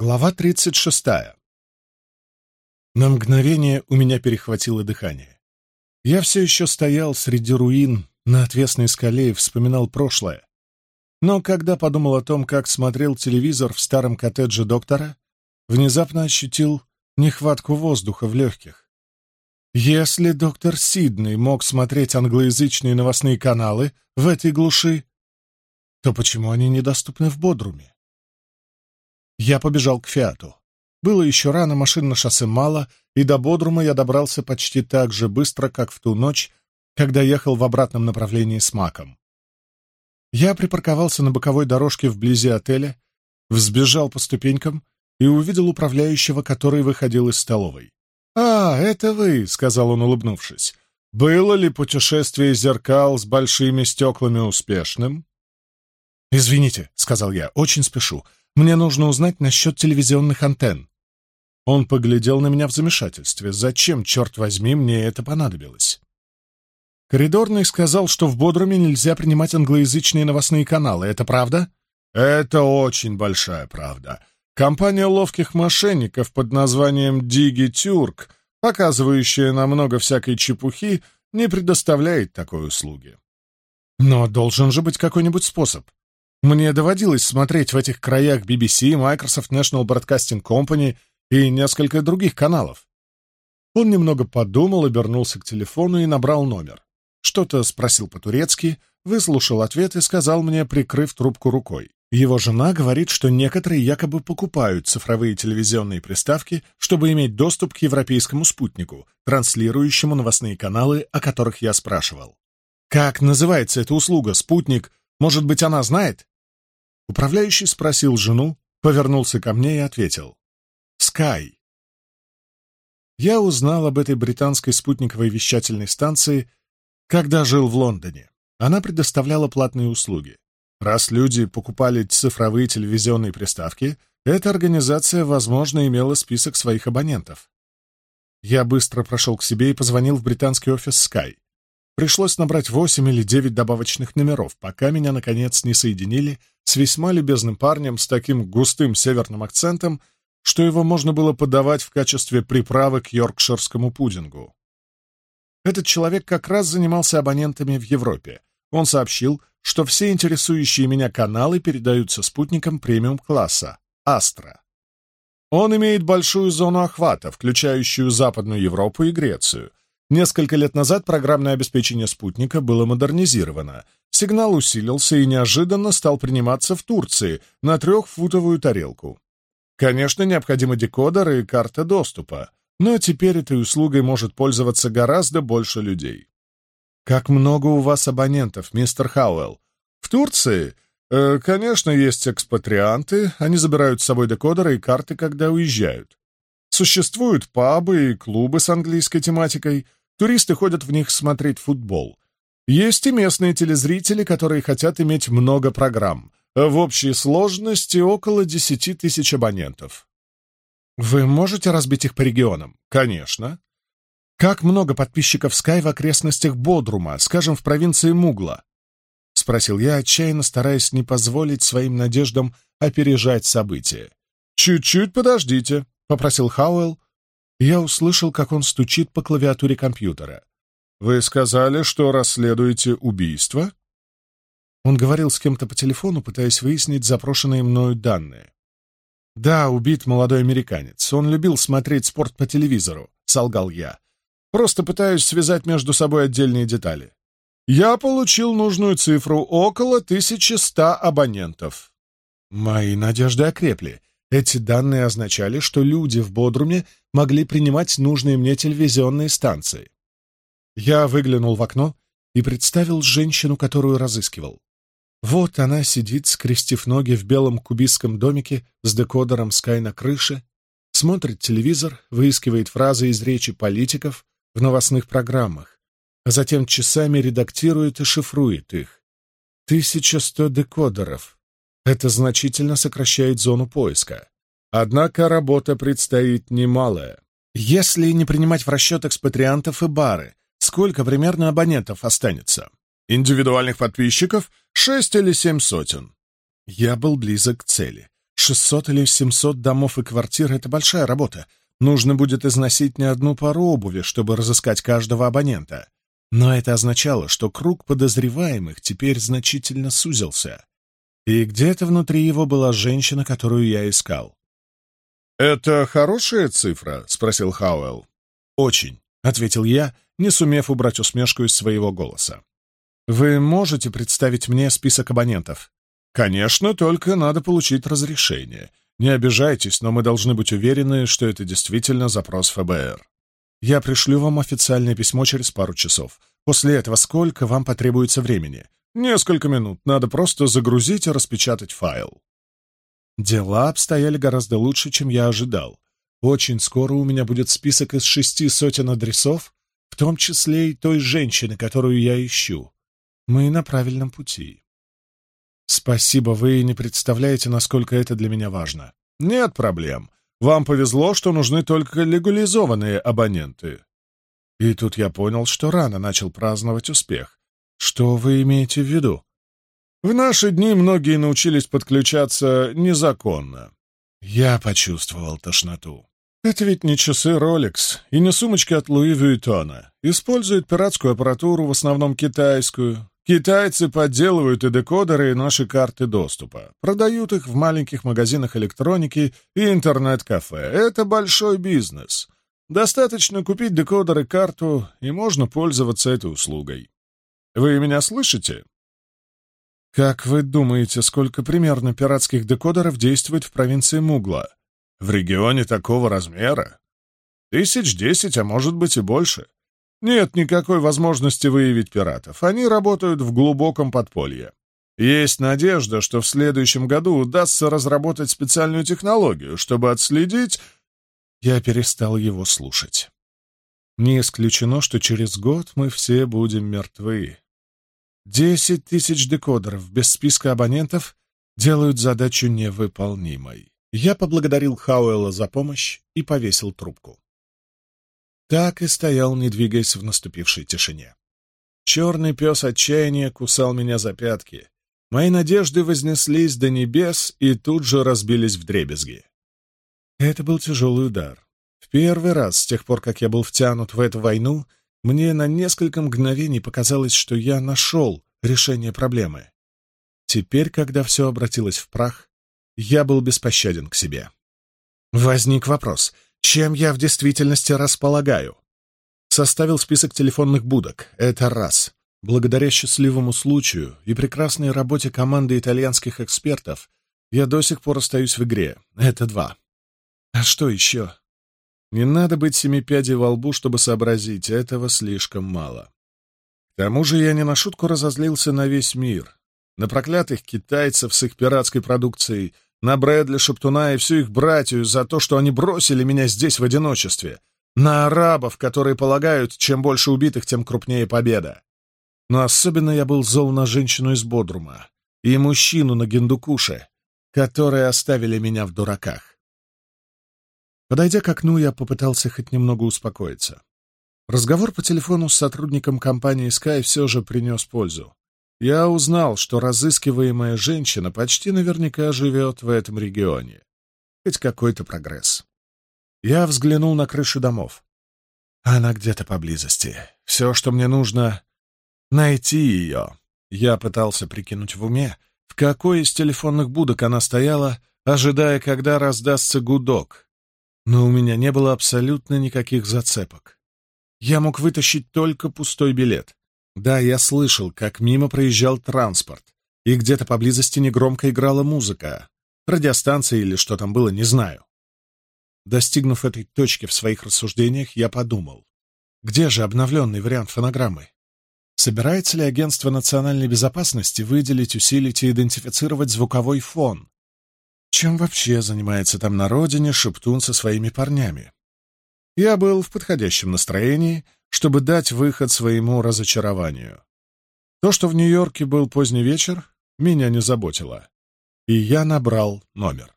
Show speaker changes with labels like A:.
A: Глава 36. На мгновение у меня перехватило дыхание. Я все еще стоял среди руин на отвесной скале и вспоминал прошлое. Но когда подумал о том, как смотрел телевизор в старом коттедже доктора, внезапно ощутил нехватку воздуха в легких. Если доктор Сидней мог смотреть англоязычные новостные каналы в этой глуши, то почему они недоступны в Бодруме? Я побежал к Фиату. Было еще рано, машин на шоссе мало, и до Бодрума я добрался почти так же быстро, как в ту ночь, когда ехал в обратном направлении с Маком. Я припарковался на боковой дорожке вблизи отеля, взбежал по ступенькам и увидел управляющего, который выходил из столовой. «А, это вы», — сказал он, улыбнувшись. «Было ли путешествие зеркал с большими стеклами успешным?» «Извините», — сказал я, — «очень спешу. Мне нужно узнать насчет телевизионных антенн. Он поглядел на меня в замешательстве. Зачем, черт возьми, мне это понадобилось? Коридорный сказал, что в Бодруме нельзя принимать англоязычные новостные каналы. Это правда? Это очень большая правда. Компания ловких мошенников под названием «Дигитюрк», показывающая намного всякой чепухи, не предоставляет такой услуги. Но должен же быть какой-нибудь способ. Мне доводилось смотреть в этих краях BBC, Microsoft National Broadcasting Company и несколько других каналов. Он немного подумал, обернулся к телефону и набрал номер. Что-то спросил по-турецки, выслушал ответ и сказал мне, прикрыв трубку рукой. Его жена говорит, что некоторые якобы покупают цифровые телевизионные приставки, чтобы иметь доступ к европейскому спутнику, транслирующему новостные каналы, о которых я спрашивал. Как называется эта услуга, спутник? Может быть, она знает? Управляющий спросил жену, повернулся ко мне и ответил. «Скай». Я узнал об этой британской спутниковой вещательной станции, когда жил в Лондоне. Она предоставляла платные услуги. Раз люди покупали цифровые телевизионные приставки, эта организация, возможно, имела список своих абонентов. Я быстро прошел к себе и позвонил в британский офис Sky. Пришлось набрать 8 или 9 добавочных номеров, пока меня, наконец, не соединили с весьма любезным парнем с таким густым северным акцентом, что его можно было подавать в качестве приправы к йоркширскому пудингу. Этот человек как раз занимался абонентами в Европе. Он сообщил, что все интересующие меня каналы передаются спутникам премиум-класса «Астра». Он имеет большую зону охвата, включающую Западную Европу и Грецию, Несколько лет назад программное обеспечение спутника было модернизировано. Сигнал усилился и неожиданно стал приниматься в Турции на трехфутовую тарелку. Конечно, необходимы декодер и карта доступа, но теперь этой услугой может пользоваться гораздо больше людей. «Как много у вас абонентов, мистер Хауэлл?» «В Турции?» э, «Конечно, есть экспатрианты. Они забирают с собой декодеры и карты, когда уезжают. Существуют пабы и клубы с английской тематикой — Туристы ходят в них смотреть футбол. Есть и местные телезрители, которые хотят иметь много программ. В общей сложности около 10 тысяч абонентов. Вы можете разбить их по регионам? Конечно. Как много подписчиков Sky в окрестностях Бодрума, скажем, в провинции Мугла? Спросил я, отчаянно стараясь не позволить своим надеждам опережать события. «Чуть-чуть подождите», — попросил Хауэлл, я услышал, как он стучит по клавиатуре компьютера. «Вы сказали, что расследуете убийство?» Он говорил с кем-то по телефону, пытаясь выяснить запрошенные мною данные. «Да, убит молодой американец. Он любил смотреть спорт по телевизору», — солгал я. «Просто пытаюсь связать между собой отдельные детали. Я получил нужную цифру — около 1100 абонентов». Мои надежды окрепли. Эти данные означали, что люди в Бодруме могли принимать нужные мне телевизионные станции. Я выглянул в окно и представил женщину, которую разыскивал. Вот она сидит, скрестив ноги в белом кубистском домике с декодером Sky на крыше, смотрит телевизор, выискивает фразы из речи политиков в новостных программах, а затем часами редактирует и шифрует их. 1100 декодеров, это значительно сокращает зону поиска. Однако работа предстоит немалая. Если не принимать в расчет экспатриантов и бары, сколько примерно абонентов останется? Индивидуальных подписчиков — шесть или семь сотен. Я был близок к цели. Шестьсот или семьсот домов и квартир — это большая работа. Нужно будет износить не одну пару обуви, чтобы разыскать каждого абонента. Но это означало, что круг подозреваемых теперь значительно сузился. И где-то внутри его была женщина, которую я искал. «Это хорошая цифра?» — спросил Хауэлл. «Очень», — ответил я, не сумев убрать усмешку из своего голоса. «Вы можете представить мне список абонентов?» «Конечно, только надо получить разрешение. Не обижайтесь, но мы должны быть уверены, что это действительно запрос ФБР. Я пришлю вам официальное письмо через пару часов. После этого сколько вам потребуется времени? Несколько минут. Надо просто загрузить и распечатать файл. Дела обстояли гораздо лучше, чем я ожидал. Очень скоро у меня будет список из шести сотен адресов, в том числе и той женщины, которую я ищу. Мы на правильном пути. Спасибо, вы не представляете, насколько это для меня важно. Нет проблем. Вам повезло, что нужны только легализованные абоненты. И тут я понял, что рано начал праздновать успех. Что вы имеете в виду? В наши дни многие научились подключаться незаконно. Я почувствовал тошноту. Это ведь не часы Rolex и не сумочки от Louis Вьюитона. Используют пиратскую аппаратуру, в основном китайскую. Китайцы подделывают и декодеры, и наши карты доступа. Продают их в маленьких магазинах электроники и интернет-кафе. Это большой бизнес. Достаточно купить декодер и карту, и можно пользоваться этой услугой. Вы меня слышите? Как вы думаете, сколько примерно пиратских декодеров действует в провинции Мугла? В регионе такого размера? Тысяч десять, а может быть и больше. Нет никакой возможности выявить пиратов. Они работают в глубоком подполье. Есть надежда, что в следующем году удастся разработать специальную технологию, чтобы отследить... Я перестал его слушать. Не исключено, что через год мы все будем мертвы. Десять тысяч декодеров без списка абонентов делают задачу невыполнимой. Я поблагодарил Хауэлла за помощь и повесил трубку. Так и стоял, не двигаясь в наступившей тишине. Черный пес отчаяния кусал меня за пятки. Мои надежды вознеслись до небес и тут же разбились в дребезги. Это был тяжелый удар. В первый раз с тех пор, как я был втянут в эту войну, мне на несколько мгновений показалось, что я нашел решение проблемы. Теперь, когда все обратилось в прах, я был беспощаден к себе. Возник вопрос, чем я в действительности располагаю? Составил список телефонных будок, это раз. Благодаря счастливому случаю и прекрасной работе команды итальянских экспертов я до сих пор остаюсь в игре, это два. А что еще? Не надо быть семи пядей во лбу, чтобы сообразить, этого слишком мало. К тому же я не на шутку разозлился на весь мир. На проклятых китайцев с их пиратской продукцией, на Брэдли, Шептуна и всю их братью за то, что они бросили меня здесь в одиночестве, на арабов, которые полагают, чем больше убитых, тем крупнее победа. Но особенно я был зол на женщину из Бодрума и мужчину на Гендукуше, которые оставили меня в дураках. Подойдя к окну, я попытался хоть немного успокоиться. Разговор по телефону с сотрудником компании Sky все же принес пользу. Я узнал, что разыскиваемая женщина почти наверняка живет в этом регионе. Хоть какой-то прогресс. Я взглянул на крыши домов. Она где-то поблизости. Все, что мне нужно — найти ее. Я пытался прикинуть в уме, в какой из телефонных будок она стояла, ожидая, когда раздастся гудок, но у меня не было абсолютно никаких зацепок. Я мог вытащить только пустой билет. Да, я слышал, как мимо проезжал транспорт, и где-то поблизости негромко играла музыка, радиостанция или что там было, не знаю. Достигнув этой точки в своих рассуждениях, я подумал, где же обновленный вариант фонограммы? Собирается ли Агентство национальной безопасности выделить, усилить и идентифицировать звуковой фон, чем вообще занимается там на родине Шептун со своими парнями? Я был в подходящем настроении, чтобы дать выход своему разочарованию. То, что в Нью-Йорке был поздний вечер, меня не заботило, и я набрал номер.